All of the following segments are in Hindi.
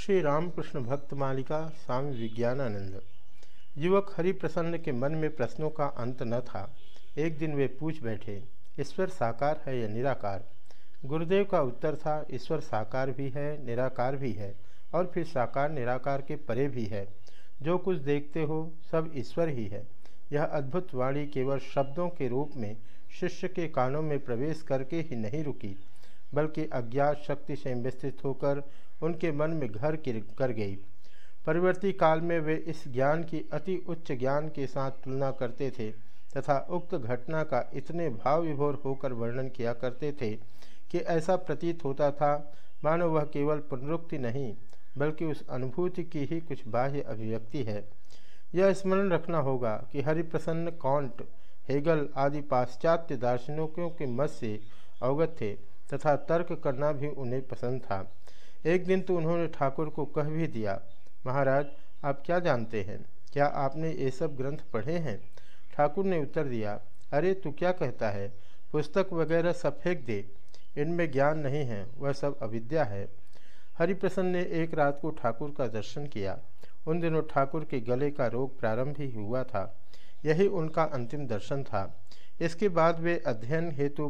श्री रामकृष्ण भक्त मालिका स्वामी विज्ञानानंद। युवक हरिप्रसन्न के मन में प्रश्नों का अंत न था। एक दिन वे पूछ बैठे, ईश्वर साकार है या निराकार? गुरुदेव का उत्तर था, ईश्वर साकार भी है, निराकार भी है, और फिर साकार निराकार के परे भी है। जो कुछ देखते हो, सब ईश्वर ही है। यह अद्भुत वाणी केवल शब्दों के रूप में, शिष्य के कानों में प्रवेश करके ही नहीं रुकी। बल्कि अज्ञात शक्ति से व्यस्थित होकर उनके मन में घर कर गई। परिवर्ती काल में वे इस ज्ञान की अति उच्च ज्ञान के साथ तुलना करते थे तथा उक्त घटना का इतने भाव विभोर होकर वर्णन किया करते थे कि ऐसा प्रतीत होता था, मानो वह केवल पुनरुक्ति नहीं, बल्कि उस अनुभूति की ही कुछ बाह्य अभिव्यक्ति है। यह स्मरण रखना होगा कि हरिप्रसन्न कॉन्ट हेगल आदि पाश्चात्य दार्शनिकों के मत से अवगत थे। तथा तर्क करना भी उन्हें पसंद था। एक दिन तो उन्होंने ठाकुर को कह भी दिया, महाराज, आप क्या जानते हैं? क्या आपने ये सब ग्रंथ पढ़े हैं? ठाकुर ने उत्तर दिया, अरे, तू क्या कहता है? पुस्तक वगैरह सब फेंक दे। इनमें ज्ञान नहीं है, वह सब अविद्या है। हरिप्रसन्न ने एक रात को ठाकुर का दर्शन किया। उन दिनों ठाकुर के गले का रोग प्रारंभ ही हुआ था। यही उनका अंतिम दर्शन था। इसके बाद वे अध्ययन हेतु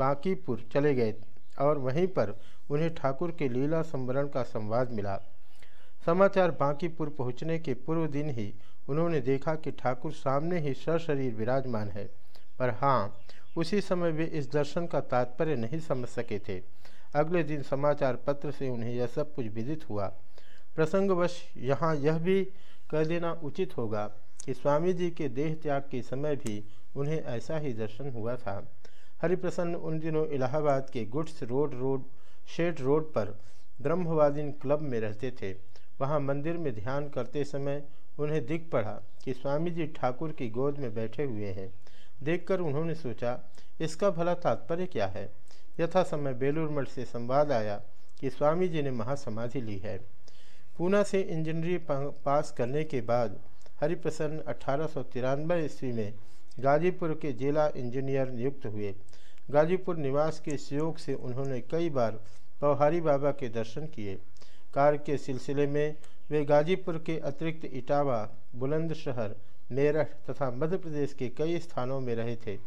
बांकीपुर चले गए और वहीं पर उन्हें ठाकुर के लीला संवरण का संवाद मिला। समाचार बांकीपुर पहुँचने के पूर्व दिन ही उन्होंने देखा कि ठाकुर सामने ही सशरीर विराजमान है। पर हाँ उसी समय वे इस दर्शन का तात्पर्य नहीं समझ सके थे। अगले दिन समाचार पत्र से उन्हें यह सब कुछ विदित हुआ। प्रसंगवश यहाँ यह भी कह देना उचित होगा कि स्वामी जी के देह त्याग के समय भी उन्हें ऐसा ही दर्शन हुआ था। हरिप्रसन्न उन दिनों इलाहाबाद के goods road road, shed road पर ब्रह्मवादीन क्लब में रहते थे, वहाँ मंदिर में ध्यान करते समय उन्हें दिख पड़ा कि स्वामी जी ठाकुर की गोद में बैठे हुए हैं। देखकर उन्होंने सोचा, इसका भला तात्पर्य क्या है? यथा समय बेलूर मठ से संवाद आया कि स्वामी जी ने महासमाधि ली है। पूना से इंजीनियरिंग पास करने के बाद हरिप्रसन्न अठारह सौ तिरानबे ईस्वी में गाजीपुर के जिला इंजीनियर नियुक्त हुए। गाजीपुर निवास के सहयोग से उन्होंने कई बार पौहारी बाबा के दर्शन किए। कार्य के सिलसिले में वे गाजीपुर के अतिरिक्त इटावा बुलंदशहर मेरठ तथा मध्य प्रदेश के कई स्थानों में रहे थे।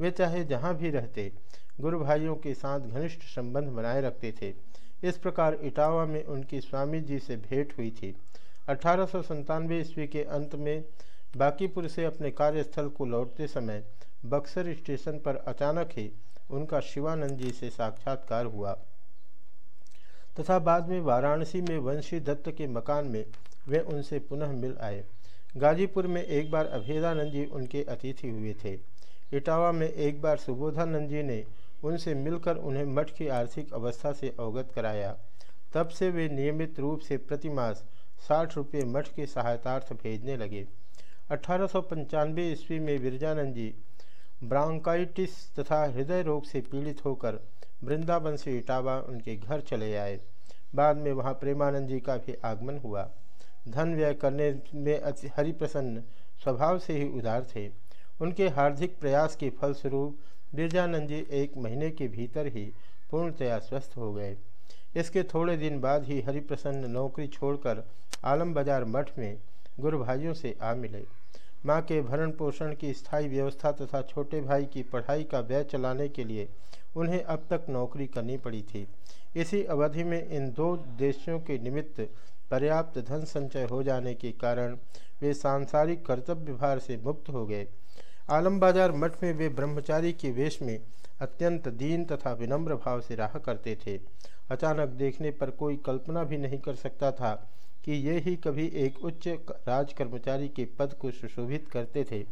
वे चाहे जहाँ भी रहते, गुरु भाइयों के साथ घनिष्ठ संबंध बनाए रखते थे। इस प्रकार इटावा में उनकी स्वामी जी से भेंट हुई थी। अठारह ईस्वी के अंत में बाकीपुर से अपने कार्यस्थल को लौटते समय बक्सर स्टेशन पर अचानक ही उनका शिवानंद जी से साक्षात्कार हुआ। तथा बाद में वाराणसी में वंशी दत्त के मकान में वे उनसे पुनः मिल आए। गाजीपुर में एक बार अभेदानंद जी उनके अतिथि हुए थे। इटावा में एक बार सुबोधानंद जी ने उनसे मिलकर उन्हें मठ की आर्थिक अवस्था से अवगत कराया। तब से वे नियमित रूप से प्रतिमास साठ रुपये मठ की सहायतार्थ भेजने लगे। अठारह सौ पंचानवे ईस्वी में विरजानंद जी ब्रांकाइटिस तथा हृदय रोग से पीड़ित होकर वृंदावन से इटावा उनके घर चले आए। बाद में वहाँ प्रेमानंद जी का भी आगमन हुआ। धन व्यय करने में अति हरिप्रसन्न स्वभाव से ही उदार थे। उनके हार्दिक प्रयास के फलस्वरूप बिरजानंद जी एक महीने के भीतर ही पूर्णतया स्वस्थ हो गए। इसके थोड़े दिन बाद ही हरिप्रसन्न नौकरी छोड़कर आलम बाज़ार मठ में गुरु भाइयों से आ मिले। माँ के भरण पोषण की स्थायी व्यवस्था तथा छोटे भाई की पढ़ाई का व्यय चलाने के लिए उन्हें अब तक नौकरी करनी पड़ी थी। इसी अवधि में इन दो देशों के निमित्त पर्याप्त धन संचय हो जाने के कारण वे सांसारिक कर्तव्य भार से मुक्त हो गए। आलम बाज़ार मठ में वे ब्रह्मचारी के वेश में अत्यंत दीन तथा विनम्र भाव से रहा करते थे। अचानक देखने पर कोई कल्पना भी नहीं कर सकता था कि ये ही कभी एक उच्च राज कर्मचारी के पद को सुशोभित करते थे।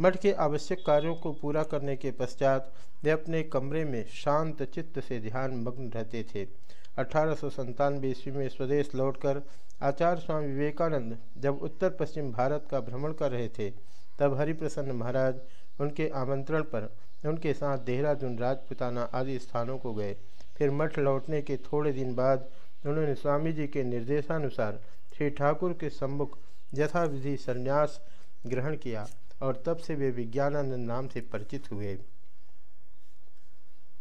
मठ के आवश्यक कार्यों को पूरा करने के पश्चात वे अपने कमरे में शांत चित्त से ध्यान मग्न रहते थे। अठारह ईस्वी में स्वदेश लौटकर आचार्य स्वामी विवेकानंद जब उत्तर पश्चिम भारत का भ्रमण कर रहे थे, तब हरिप्रसन्न महाराज उनके आमंत्रण पर उनके साथ देहरादून राजपुताना आदि स्थानों को गए। फिर मठ लौटने के थोड़े दिन बाद उन्होंने स्वामी जी के निर्देशानुसार श्री ठाकुर के सम्मुख यथाविधि संन्यास ग्रहण किया और तब से वे विज्ञानानंद नाम से परिचित हुए।